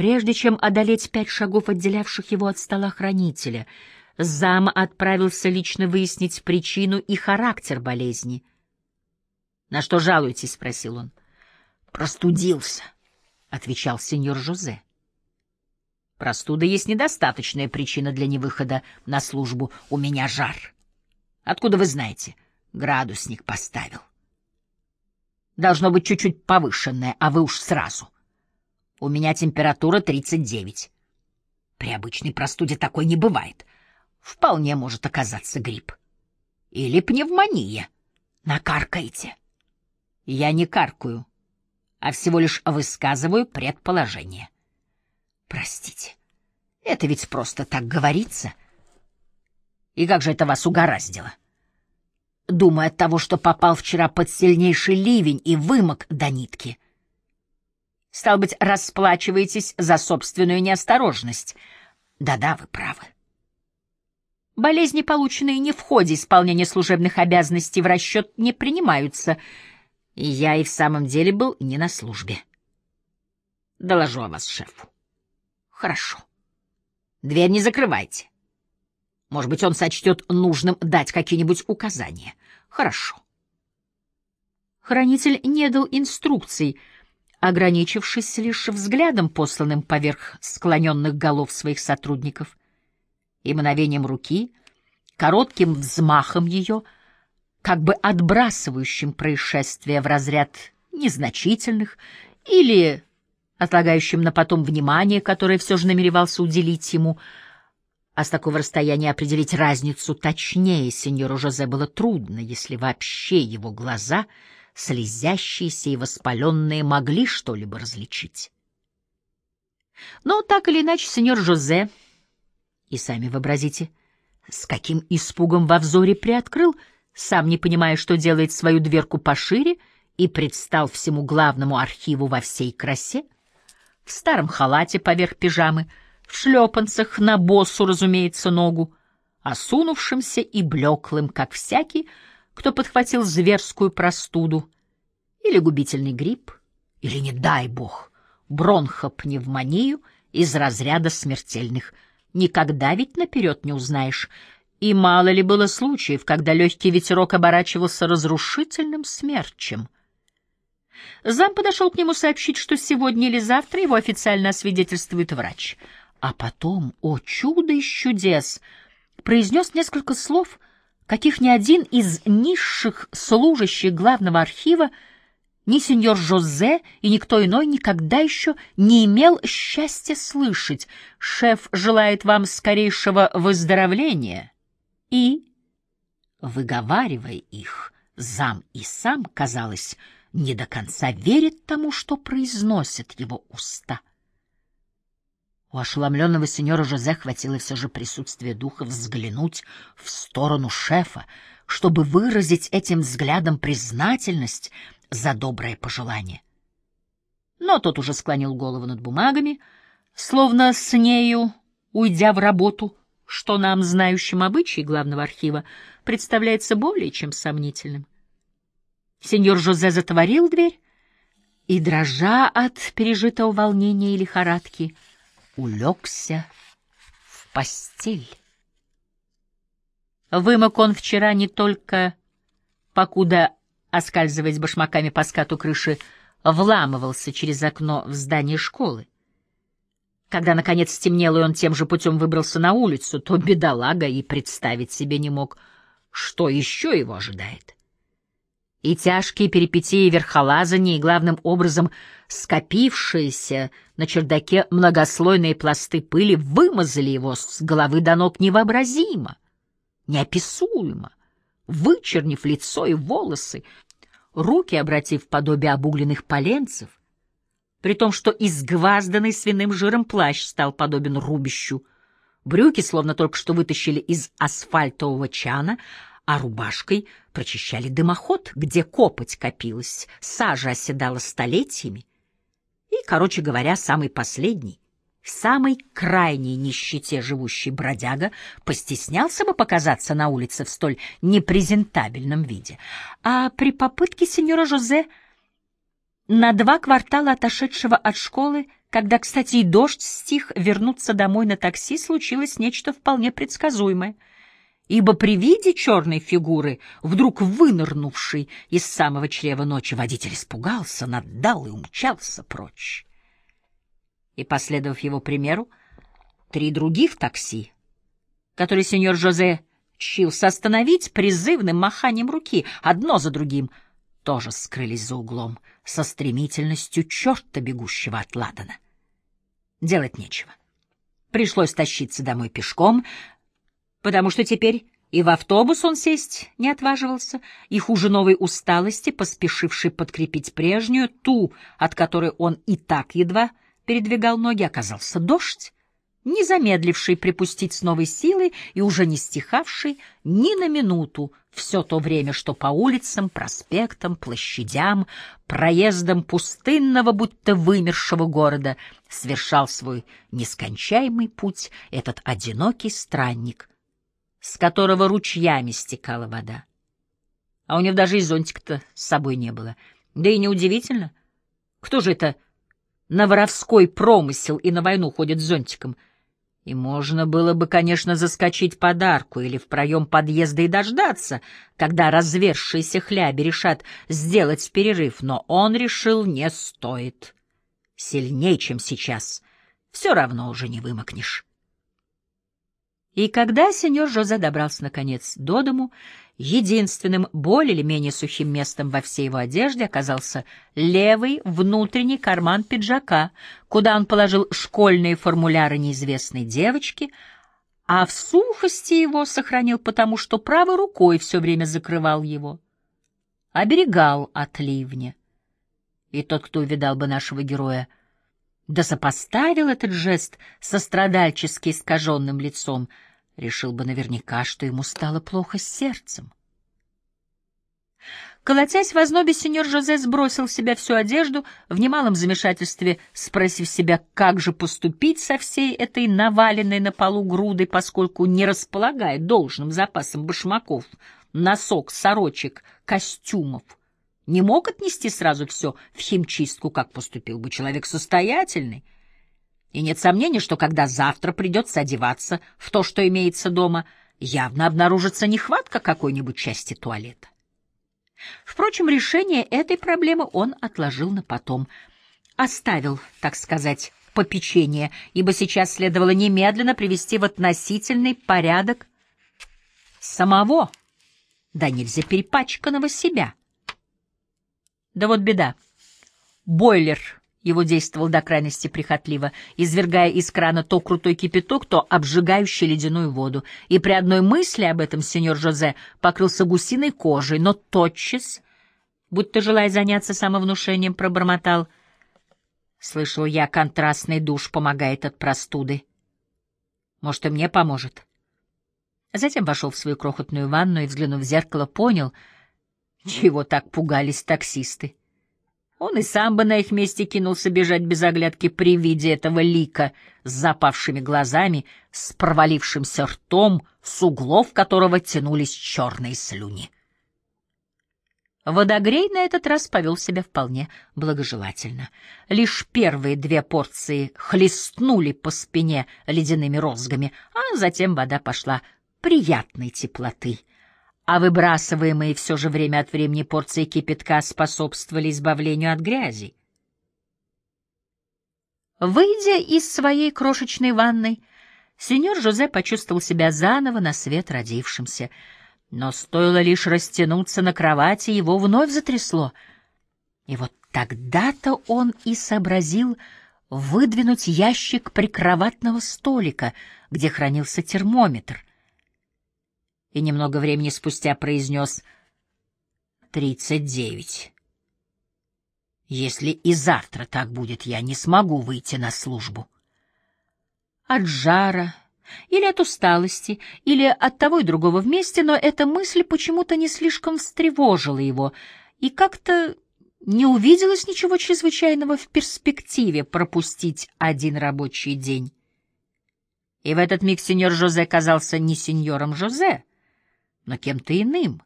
Прежде чем одолеть пять шагов, отделявших его от стола хранителя, зам отправился лично выяснить причину и характер болезни. «На что жалуетесь?» — спросил он. «Простудился», — отвечал сеньор Жозе. «Простуда есть недостаточная причина для невыхода на службу. У меня жар. Откуда вы знаете?» Градусник поставил. Должно быть чуть-чуть повышенное, а вы уж сразу. У меня температура 39. При обычной простуде такой не бывает. Вполне может оказаться грипп. Или пневмония. Накаркаете. Я не каркаю, а всего лишь высказываю предположение. Простите, это ведь просто так говорится. И как же это вас угораздило? Думая от того, что попал вчера под сильнейший ливень и вымок до нитки. Стал быть, расплачиваетесь за собственную неосторожность. Да-да, вы правы. Болезни, полученные не в ходе исполнения служебных обязанностей, в расчет не принимаются — и я и в самом деле был не на службе. Доложу о вас шефу. Хорошо. Дверь не закрывайте. Может быть, он сочтет нужным дать какие-нибудь указания. Хорошо. Хранитель не дал инструкций, ограничившись лишь взглядом, посланным поверх склоненных голов своих сотрудников, и мгновением руки, коротким взмахом ее — как бы отбрасывающим происшествие в разряд незначительных или отлагающим на потом внимание, которое все же намеревался уделить ему, а с такого расстояния определить разницу точнее сеньору Жозе было трудно, если вообще его глаза, слезящиеся и воспаленные, могли что-либо различить. Но так или иначе сеньор Жозе, и сами вообразите, с каким испугом во взоре приоткрыл — сам не понимая, что делает свою дверку пошире, и предстал всему главному архиву во всей красе, в старом халате поверх пижамы, в шлепанцах на боссу, разумеется, ногу, осунувшимся и блеклым, как всякий, кто подхватил зверскую простуду или губительный грипп, или, не дай бог, бронхопневмонию из разряда смертельных. Никогда ведь наперед не узнаешь, и мало ли было случаев, когда легкий ветерок оборачивался разрушительным смерчем. Зам подошел к нему сообщить, что сегодня или завтра его официально освидетельствует врач. А потом, о чудо из чудес, произнес несколько слов, каких ни один из низших служащих главного архива, ни сеньор Жозе и никто иной никогда еще не имел счастья слышать. Шеф желает вам скорейшего выздоровления и, выговаривая их, зам и сам, казалось, не до конца верит тому, что произносят его уста. У ошеломленного сеньора Жозе хватило все же присутствия духа взглянуть в сторону шефа, чтобы выразить этим взглядом признательность за доброе пожелание. Но тот уже склонил голову над бумагами, словно с нею, уйдя в работу, что нам, знающим обычаи главного архива, представляется более чем сомнительным. Сеньор Жозе затворил дверь и, дрожа от пережитого волнения и лихорадки, улегся в постель. Вымок он вчера не только, покуда, оскальзываясь башмаками по скату крыши, вламывался через окно в здание школы, когда, наконец, стемнело, и он тем же путем выбрался на улицу, то бедолага и представить себе не мог, что еще его ожидает. И тяжкие перипетии верхолазания, и, главным образом, скопившиеся на чердаке многослойные пласты пыли вымазали его с головы до ног невообразимо, неописуемо, вычернив лицо и волосы, руки обратив в подобие обугленных поленцев, при том, что изгвазданный свиным жиром плащ стал подобен рубищу. Брюки словно только что вытащили из асфальтового чана, а рубашкой прочищали дымоход, где копоть копилась, сажа оседала столетиями. И, короче говоря, самый последний, в самой крайней нищете живущий бродяга постеснялся бы показаться на улице в столь непрезентабельном виде. А при попытке сеньора Жозе на два квартала отошедшего от школы Когда, кстати, и дождь стих, вернуться домой на такси случилось нечто вполне предсказуемое, ибо при виде черной фигуры, вдруг вынырнувшей из самого чрева ночи, водитель испугался, наддал и умчался прочь. И, последовав его примеру, три других такси, которые сеньор Жозе чился остановить призывным маханием руки, одно за другим, тоже скрылись за углом со стремительностью черта, бегущего от Ладана. Делать нечего. Пришлось тащиться домой пешком, потому что теперь и в автобус он сесть не отваживался, и хуже новой усталости, поспешившей подкрепить прежнюю, ту, от которой он и так едва передвигал ноги, оказался дождь, не замедливший припустить с новой силой и уже не стихавший ни на минуту все то время, что по улицам, проспектам, площадям, проездам пустынного, будто вымершего города совершал свой нескончаемый путь этот одинокий странник, с которого ручьями стекала вода. А у него даже и зонтика-то с собой не было. Да и неудивительно. Кто же это на воровской промысел и на войну ходит с зонтиком — и можно было бы, конечно, заскочить подарку или в проем подъезда и дождаться, когда развершиеся хляби решат сделать перерыв, но он решил не стоит. Сильнее, чем сейчас. Все равно уже не вымокнешь. И когда сеньор Жозе добрался, наконец, до дому, единственным более или менее сухим местом во всей его одежде оказался левый внутренний карман пиджака, куда он положил школьные формуляры неизвестной девочки, а в сухости его сохранил потому, что правой рукой все время закрывал его, оберегал от ливня. И тот, кто увидал бы нашего героя, да сопоставил этот жест со страдальчески искаженным лицом — решил бы наверняка, что ему стало плохо с сердцем. Колотясь в ознобе, сеньор Жозе сбросил с себя всю одежду, в немалом замешательстве спросив себя, как же поступить со всей этой наваленной на полу грудой, поскольку не располагает должным запасом башмаков, носок, сорочек, костюмов. Не мог отнести сразу все в химчистку, как поступил бы человек состоятельный, и нет сомнений, что когда завтра придется одеваться в то, что имеется дома, явно обнаружится нехватка какой-нибудь части туалета. Впрочем, решение этой проблемы он отложил на потом. Оставил, так сказать, попечение, ибо сейчас следовало немедленно привести в относительный порядок самого, да нельзя перепачканного себя. Да вот беда. Бойлер его действовал до крайности прихотливо, извергая из крана то крутой кипяток, то обжигающий ледяную воду. И при одной мысли об этом сеньор Жозе покрылся гусиной кожей, но тотчас, будто желая заняться самовнушением, пробормотал. Слышал я, контрастный душ помогает от простуды. Может, и мне поможет. Затем вошел в свою крохотную ванну и, взглянув в зеркало, понял, чего так пугались таксисты. Он и сам бы на их месте кинулся бежать без оглядки при виде этого лика с запавшими глазами, с провалившимся ртом, с углов которого тянулись черные слюни. Водогрей на этот раз повел себя вполне благожелательно. Лишь первые две порции хлестнули по спине ледяными розгами, а затем вода пошла приятной теплоты — а выбрасываемые все же время от времени порции кипятка способствовали избавлению от грязи. Выйдя из своей крошечной ванной, сеньор Жозе почувствовал себя заново на свет родившимся, но стоило лишь растянуться на кровати, его вновь затрясло. И вот тогда-то он и сообразил выдвинуть ящик прикроватного столика, где хранился термометр — и немного времени спустя произнес «тридцать девять». Если и завтра так будет, я не смогу выйти на службу. От жара или от усталости, или от того и другого вместе, но эта мысль почему-то не слишком встревожила его, и как-то не увиделось ничего чрезвычайного в перспективе пропустить один рабочий день. И в этот миг сеньор Жозе казался не сеньором Жозе, но кем-то иным.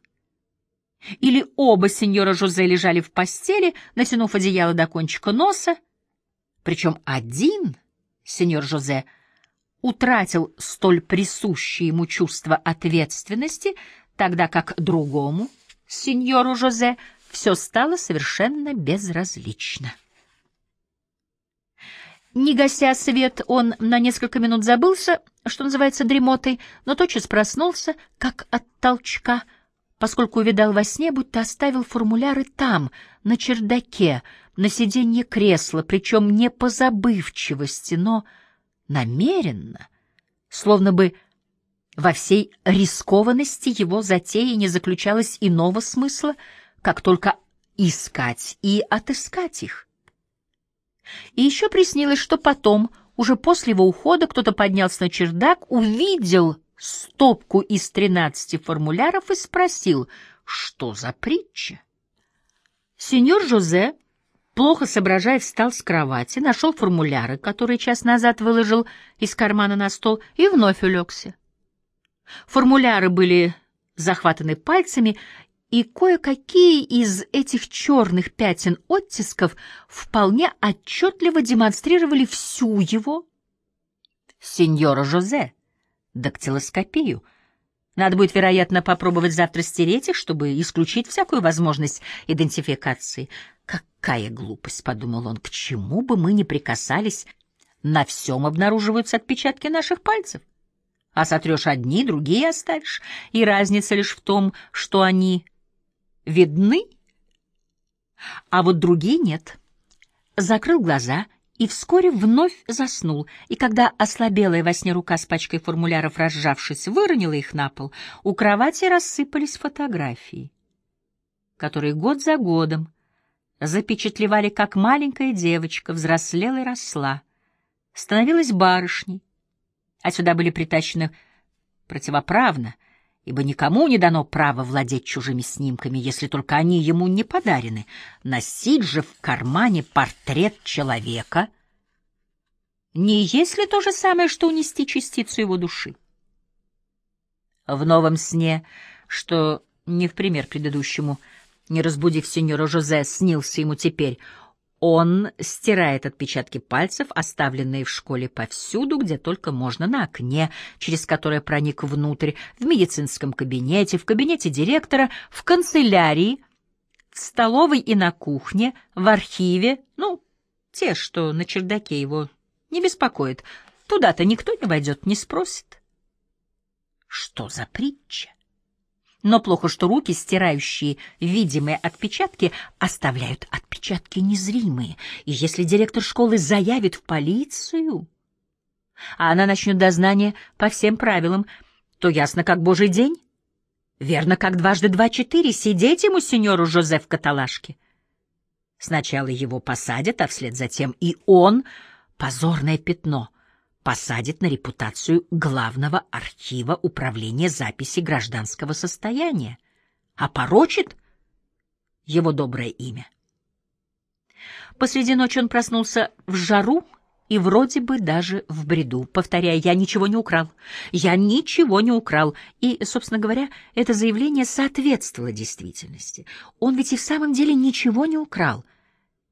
Или оба сеньора Жозе лежали в постели, натянув одеяло до кончика носа, Причем один, сеньор Жозе, утратил столь присущее ему чувство ответственности, тогда как другому, сеньору Жозе, все стало совершенно безразлично. Не гася свет, он на несколько минут забылся, что называется, дремотой, но тотчас проснулся, как от толчка, поскольку увидал во сне, будто оставил формуляры там, на чердаке, на сиденье кресла, причем не по забывчивости, но намеренно, словно бы во всей рискованности его затеи не заключалось иного смысла, как только искать и отыскать их. И еще приснилось, что потом, уже после его ухода, кто-то поднялся на чердак, увидел стопку из тринадцати формуляров и спросил, что за притча. Сеньор Жозе, плохо соображая, встал с кровати, нашел формуляры, которые час назад выложил из кармана на стол, и вновь улегся. Формуляры были захватаны пальцами, и кое-какие из этих черных пятен оттисков вполне отчетливо демонстрировали всю его сеньора Жозе, дактилоскопию. Надо будет, вероятно, попробовать завтра стереть их, чтобы исключить всякую возможность идентификации. Какая глупость, — подумал он, — к чему бы мы ни прикасались, на всем обнаруживаются отпечатки наших пальцев. А сотрешь одни, другие оставишь, и разница лишь в том, что они видны, а вот другие нет. Закрыл глаза и вскоре вновь заснул, и когда ослабелая во сне рука с пачкой формуляров, разжавшись, выронила их на пол, у кровати рассыпались фотографии, которые год за годом запечатлевали, как маленькая девочка взрослела и росла, становилась барышней, а сюда были притащены противоправно — ибо никому не дано право владеть чужими снимками, если только они ему не подарены. Носить же в кармане портрет человека не есть ли то же самое, что унести частицу его души? В новом сне, что не в пример предыдущему, не разбудив сеньора Жозе, снился ему теперь — он стирает отпечатки пальцев, оставленные в школе повсюду, где только можно, на окне, через которое проник внутрь, в медицинском кабинете, в кабинете директора, в канцелярии, в столовой и на кухне, в архиве, ну, те, что на чердаке его не беспокоит. Туда-то никто не войдет, не спросит. Что за притча? Но плохо, что руки, стирающие видимые отпечатки, оставляют отпечатки незримые. И если директор школы заявит в полицию, а она начнет дознание по всем правилам, то ясно как божий день. Верно, как дважды два четыре, сидеть ему, сеньору Жозеф в каталажке. Сначала его посадят, а вслед за тем и он — позорное пятно — посадит на репутацию главного архива управления записи гражданского состояния, а порочит его доброе имя. Посреди ночи он проснулся в жару и вроде бы даже в бреду, повторяя «я ничего не украл, я ничего не украл». И, собственно говоря, это заявление соответствовало действительности. Он ведь и в самом деле ничего не украл.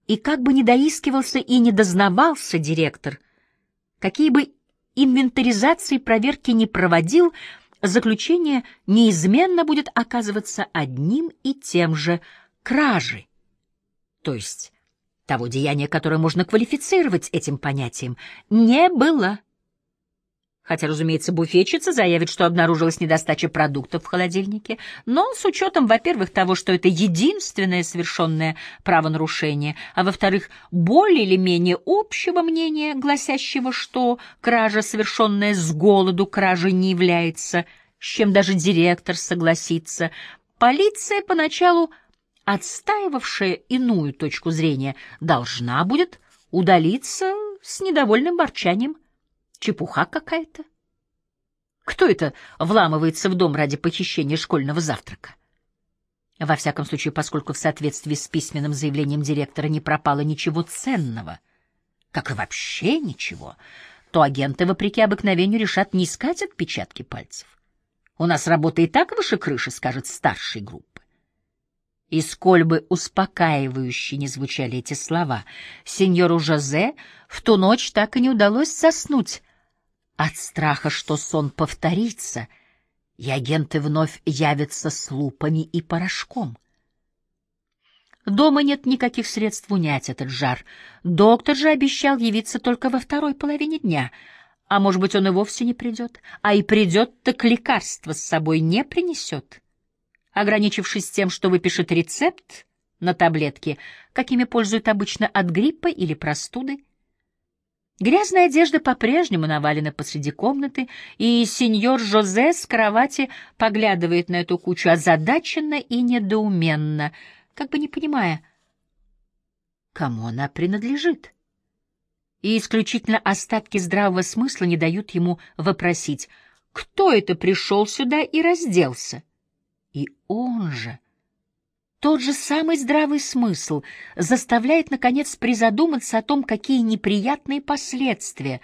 И как бы ни доискивался и не дознавался директор — Какие бы инвентаризации проверки не проводил, заключение неизменно будет оказываться одним и тем же — кражи. То есть того деяния, которое можно квалифицировать этим понятием, не было хотя, разумеется, буфетчица заявит, что обнаружилась недостача продуктов в холодильнике, но с учетом, во-первых, того, что это единственное совершенное правонарушение, а во-вторых, более или менее общего мнения, гласящего, что кража, совершенная с голоду, кражей не является, с чем даже директор согласится, полиция поначалу, отстаивавшая иную точку зрения, должна будет удалиться с недовольным ворчанием Чепуха какая-то. Кто это вламывается в дом ради похищения школьного завтрака? Во всяком случае, поскольку в соответствии с письменным заявлением директора не пропало ничего ценного, как и вообще ничего, то агенты, вопреки обыкновению, решат не искать отпечатки пальцев. У нас работа и так выше крыши, скажет старший группы. И сколь бы успокаивающе не звучали эти слова, сеньору Жозе в ту ночь так и не удалось заснуть от страха, что сон повторится, и агенты вновь явятся с лупами и порошком. Дома нет никаких средств унять этот жар. Доктор же обещал явиться только во второй половине дня, а может быть, он и вовсе не придет, а и придет, так лекарство с собой не принесет ограничившись тем, что выпишет рецепт на таблетки, какими пользуют обычно от гриппа или простуды. Грязная одежда по-прежнему навалена посреди комнаты, и сеньор Жозе с кровати поглядывает на эту кучу озадаченно и недоуменно, как бы не понимая, кому она принадлежит. И исключительно остатки здравого смысла не дают ему вопросить, кто это пришел сюда и разделся. И он же, тот же самый здравый смысл, заставляет, наконец, призадуматься о том, какие неприятные последствия,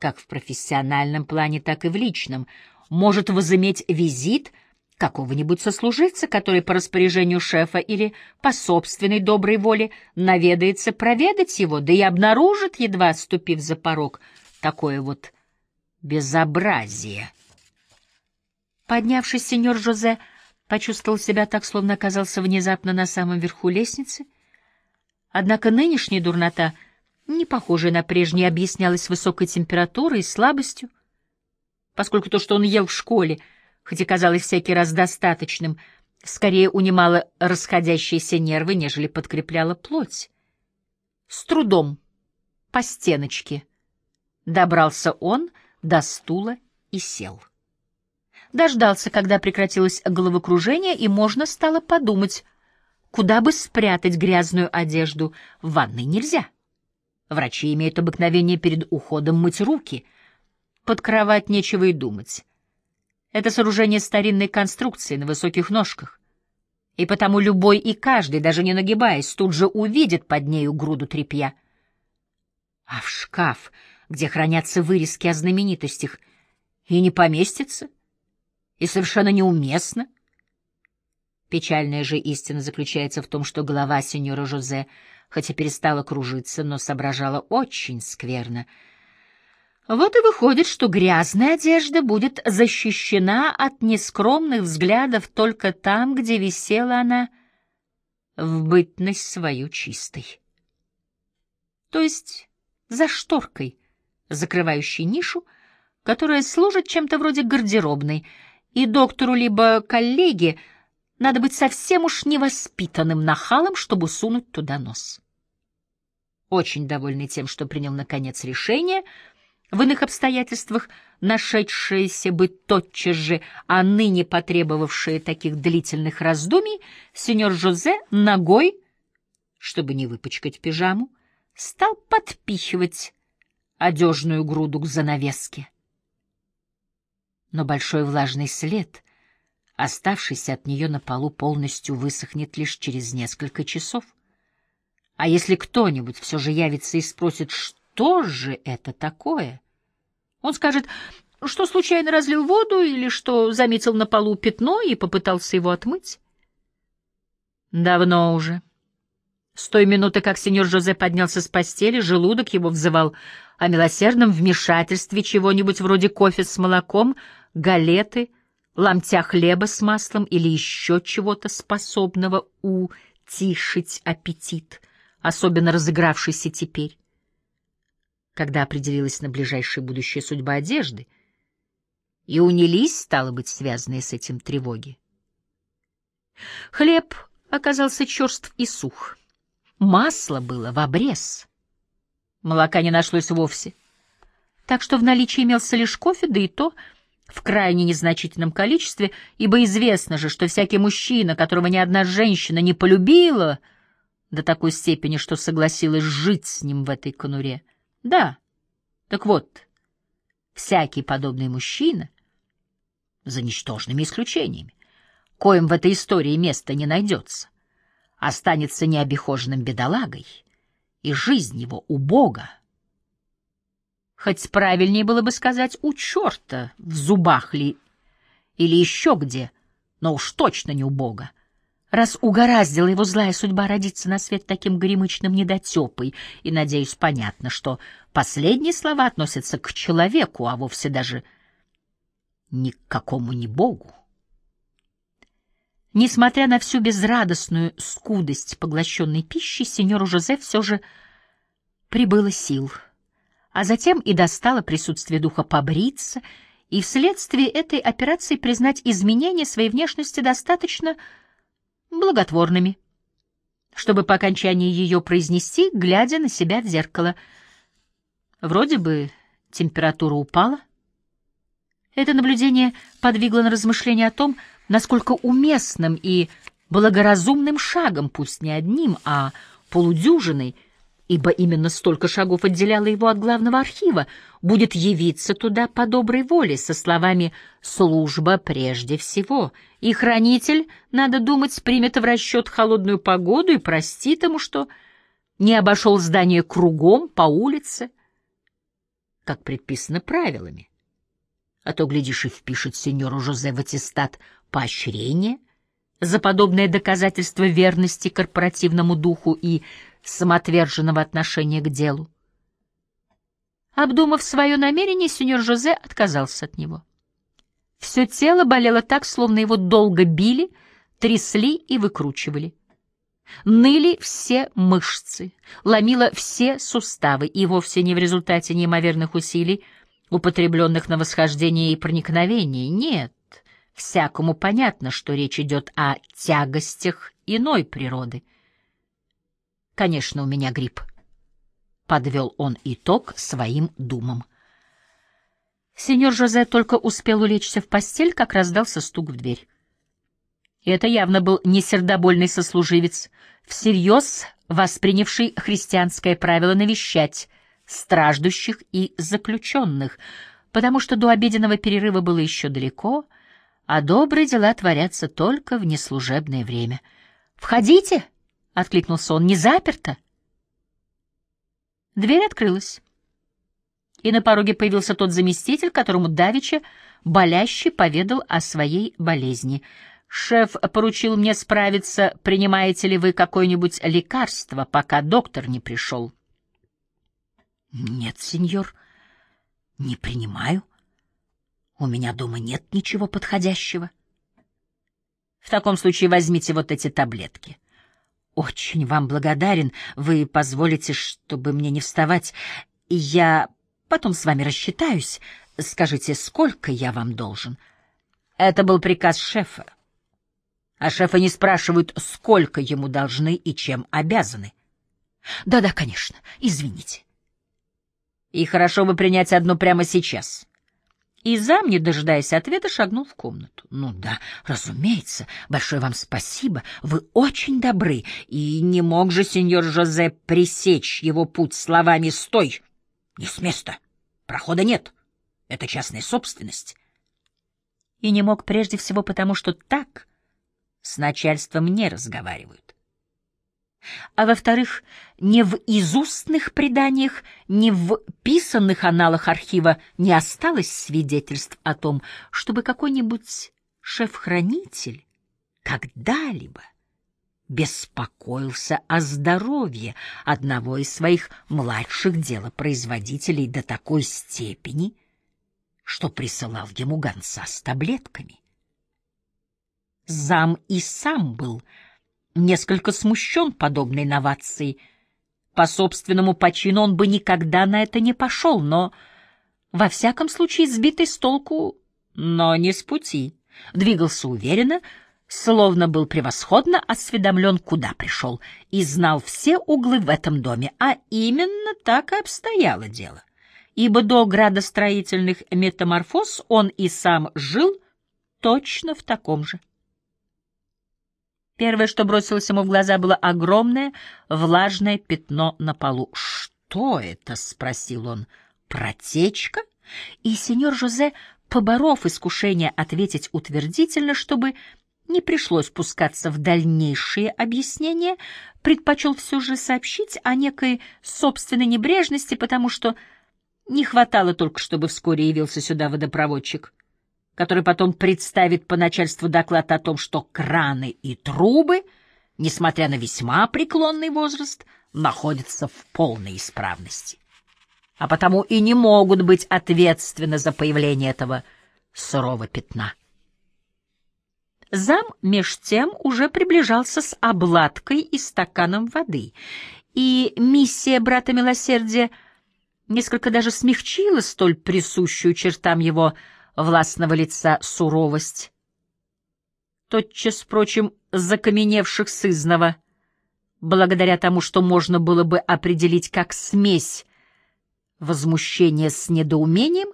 как в профессиональном плане, так и в личном, может возыметь визит какого-нибудь сослуживца, который по распоряжению шефа или по собственной доброй воле наведается проведать его, да и обнаружит, едва ступив за порог, такое вот безобразие. Поднявшись, сеньор Жозе почувствовал себя так, словно оказался внезапно на самом верху лестницы. Однако нынешняя дурнота, не похожая на прежнюю, объяснялась высокой температурой и слабостью, поскольку то, что он ел в школе, хоть и казалось всякий раз достаточным, скорее унимало расходящиеся нервы, нежели подкрепляло плоть. С трудом, по стеночке, добрался он до стула и сел дождался, когда прекратилось головокружение, и можно стало подумать, куда бы спрятать грязную одежду. В ванной нельзя. Врачи имеют обыкновение перед уходом мыть руки. Под кровать нечего и думать. Это сооружение старинной конструкции на высоких ножках. И потому любой и каждый, даже не нагибаясь, тут же увидит под нею груду тряпья. А в шкаф, где хранятся вырезки о знаменитостях, и не поместится — и совершенно неуместно. Печальная же истина заключается в том, что голова сеньора Жозе, хотя перестала кружиться, но соображала очень скверно. Вот и выходит, что грязная одежда будет защищена от нескромных взглядов только там, где висела она в бытность свою чистой. То есть за шторкой, закрывающей нишу, которая служит чем-то вроде гардеробной — и доктору либо коллеге надо быть совсем уж невоспитанным нахалом, чтобы сунуть туда нос. Очень довольный тем, что принял, наконец, решение, в иных обстоятельствах нашедшееся бы тотчас же, а ныне потребовавшее таких длительных раздумий, сеньор Жозе ногой, чтобы не выпачкать пижаму, стал подпихивать одежную груду к занавеске но большой влажный след, оставшийся от нее на полу, полностью высохнет лишь через несколько часов. А если кто-нибудь все же явится и спросит, что же это такое, он скажет, что случайно разлил воду или что заметил на полу пятно и попытался его отмыть. Давно уже. С той минуты, как сеньор Жозе поднялся с постели, желудок его взывал о милосердном вмешательстве чего-нибудь вроде кофе с молоком, галеты, ломтя хлеба с маслом или еще чего-то способного утишить аппетит, особенно разыгравшийся теперь. Когда определилась на ближайшее будущее судьба одежды, и унились, стало быть, связанные с этим тревоги. Хлеб оказался черств и сух. Масло было в обрез. Молока не нашлось вовсе. Так что в наличии имелся лишь кофе, да и то в крайне незначительном количестве, ибо известно же, что всякий мужчина, которого ни одна женщина не полюбила до такой степени, что согласилась жить с ним в этой конуре. Да, так вот, всякий подобный мужчина, за ничтожными исключениями, коим в этой истории места не найдется, останется необихоженным бедолагой, и жизнь его убога. Хоть правильнее было бы сказать «у черта в зубах ли» или еще где, но уж точно не у Бога. раз угораздила его злая судьба родиться на свет таким горемычным недотепой, и, надеюсь, понятно, что последние слова относятся к человеку, а вовсе даже ни к какому ни богу. Несмотря на всю безрадостную скудость поглощенной пищи, сеньору Жозеф все же прибыло сил, а затем и достало присутствие духа побриться и вследствие этой операции признать изменения своей внешности достаточно благотворными, чтобы по окончании ее произнести, глядя на себя в зеркало. Вроде бы температура упала. Это наблюдение подвигло на размышление о том, насколько уместным и благоразумным шагом, пусть не одним, а полудюжиной, ибо именно столько шагов отделяло его от главного архива, будет явиться туда по доброй воле со словами «служба прежде всего», и хранитель, надо думать, примет в расчет холодную погоду и простит ему, что не обошел здание кругом по улице, как предписано правилами. А то, глядишь, и впишет сеньору Жозе в аттестат поощрение за подобное доказательство верности корпоративному духу и самоотверженного отношения к делу. Обдумав свое намерение, сеньор Жозе отказался от него. Все тело болело так, словно его долго били, трясли и выкручивали. Ныли все мышцы, ломило все суставы, и вовсе не в результате неимоверных усилий, употребленных на восхождение и проникновение. Нет, всякому понятно, что речь идет о тягостях иной природы — Конечно, у меня грипп. Подвел он итог своим думам. Сеньор Жозе только успел улечься в постель, как раздался стук в дверь. И это явно был не сердобольный сослуживец, всерьез воспринявший христианское правило навещать страждущих и заключенных, потому что до обеденного перерыва было еще далеко, а добрые дела творятся только в неслужебное время. «Входите!» — откликнулся он. — Не заперто? Дверь открылась, и на пороге появился тот заместитель, которому Давича болящий поведал о своей болезни. «Шеф поручил мне справиться, принимаете ли вы какое-нибудь лекарство, пока доктор не пришел?» «Нет, сеньор, не принимаю. У меня дома нет ничего подходящего». «В таком случае возьмите вот эти таблетки». Очень вам благодарен. Вы позволите, чтобы мне не вставать. Я потом с вами рассчитаюсь. Скажите, сколько я вам должен? Это был приказ шефа. А шефа не спрашивают, сколько ему должны и чем обязаны. Да-да, конечно. Извините. И хорошо бы принять одно прямо сейчас. И зам, не дожидаясь ответа, шагнул в комнату. «Ну да, разумеется. Большое вам спасибо. Вы очень добры. И не мог же сеньор Жозе пресечь его путь словами «Стой! Не с места! Прохода нет! Это частная собственность!» И не мог прежде всего потому, что так с начальством не разговаривают а во-вторых, ни в изустных преданиях, ни в писанных аналах архива не осталось свидетельств о том, чтобы какой-нибудь шеф-хранитель когда-либо беспокоился о здоровье одного из своих младших делопроизводителей до такой степени, что присылал ему гонца с таблетками. Зам и сам был несколько смущен подобной новацией. По собственному почину он бы никогда на это не пошел, но, во всяком случае, сбитый с толку, но не с пути, двигался уверенно, словно был превосходно осведомлен, куда пришел, и знал все углы в этом доме, а именно так и обстояло дело. Ибо до градостроительных метаморфоз он и сам жил точно в таком же. Первое, что бросилось ему в глаза, было огромное влажное пятно на полу. «Что это?» — спросил он. «Протечка?» И сеньор Жозе, поборов искушение ответить утвердительно, чтобы не пришлось пускаться в дальнейшие объяснения, предпочел все же сообщить о некой собственной небрежности, потому что не хватало только, чтобы вскоре явился сюда водопроводчик. Который потом представит по начальству доклад о том, что краны и трубы, несмотря на весьма преклонный возраст, находятся в полной исправности, а потому и не могут быть ответственны за появление этого сурового пятна. Зам меж тем уже приближался с обладкой и стаканом воды, и миссия брата милосердия несколько даже смягчила столь присущую чертам его властного лица суровость. Тотчас, впрочем, закаменевших сызнова, благодаря тому, что можно было бы определить как смесь возмущения с недоумением,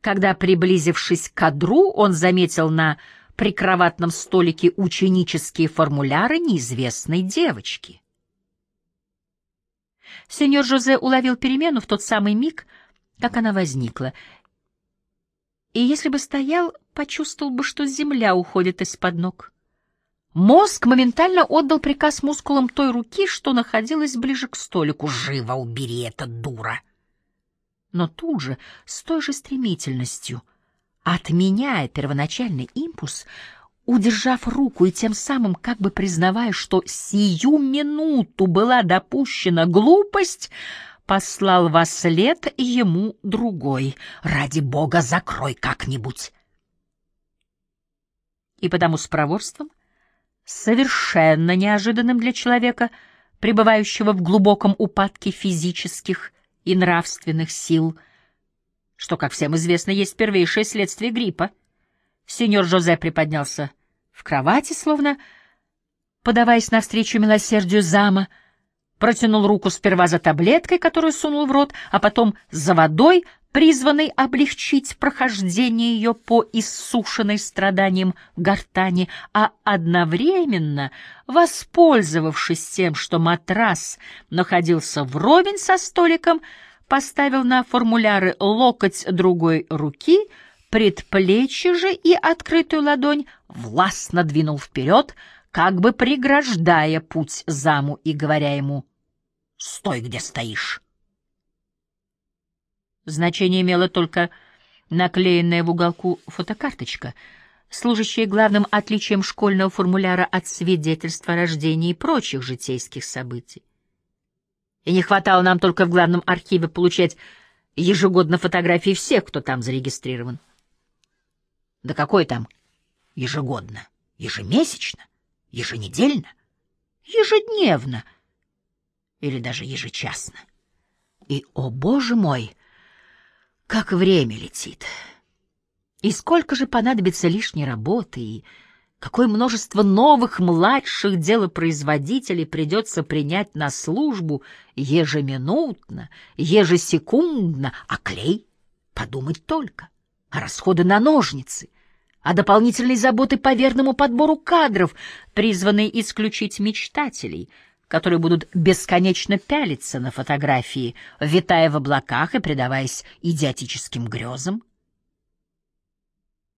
когда, приблизившись к кадру, он заметил на прикроватном столике ученические формуляры неизвестной девочки. Сеньор Жозе уловил перемену в тот самый миг, как она возникла, и если бы стоял, почувствовал бы, что земля уходит из-под ног. Мозг моментально отдал приказ мускулам той руки, что находилась ближе к столику. «Живо убери это, дура!» Но тут же, с той же стремительностью, отменяя первоначальный импульс, удержав руку и тем самым как бы признавая, что сию минуту была допущена глупость, послал во след ему другой. «Ради бога, закрой как-нибудь!» И потому с проворством, совершенно неожиданным для человека, пребывающего в глубоком упадке физических и нравственных сил, что, как всем известно, есть первейшее следствие гриппа, сеньор Жозе приподнялся в кровати, словно подаваясь навстречу милосердию зама, — протянул руку сперва за таблеткой, которую сунул в рот, а потом за водой, призванной облегчить прохождение ее по иссушенной страданием гортани, а одновременно, воспользовавшись тем, что матрас находился вровень со столиком, поставил на формуляры локоть другой руки, предплечье же и открытую ладонь властно двинул вперед, как бы преграждая путь заму и говоря ему Стой, где стоишь. Значение имела только наклеенная в уголку фотокарточка, служащая главным отличием школьного формуляра от свидетельства о рождении и прочих житейских событий. И не хватало нам только в главном архиве получать ежегодно фотографии всех, кто там зарегистрирован. Да какой там ежегодно? Ежемесячно? Еженедельно? Ежедневно? Или даже ежечасно. И, о боже мой, как время летит! И сколько же понадобится лишней работы, и какое множество новых младших делопроизводителей придется принять на службу ежеминутно, ежесекундно, а клей — подумать только, а расходы на ножницы — а дополнительной заботы по верному подбору кадров, призванные исключить мечтателей — которые будут бесконечно пялиться на фотографии, витая в облаках и предаваясь идиотическим грезам.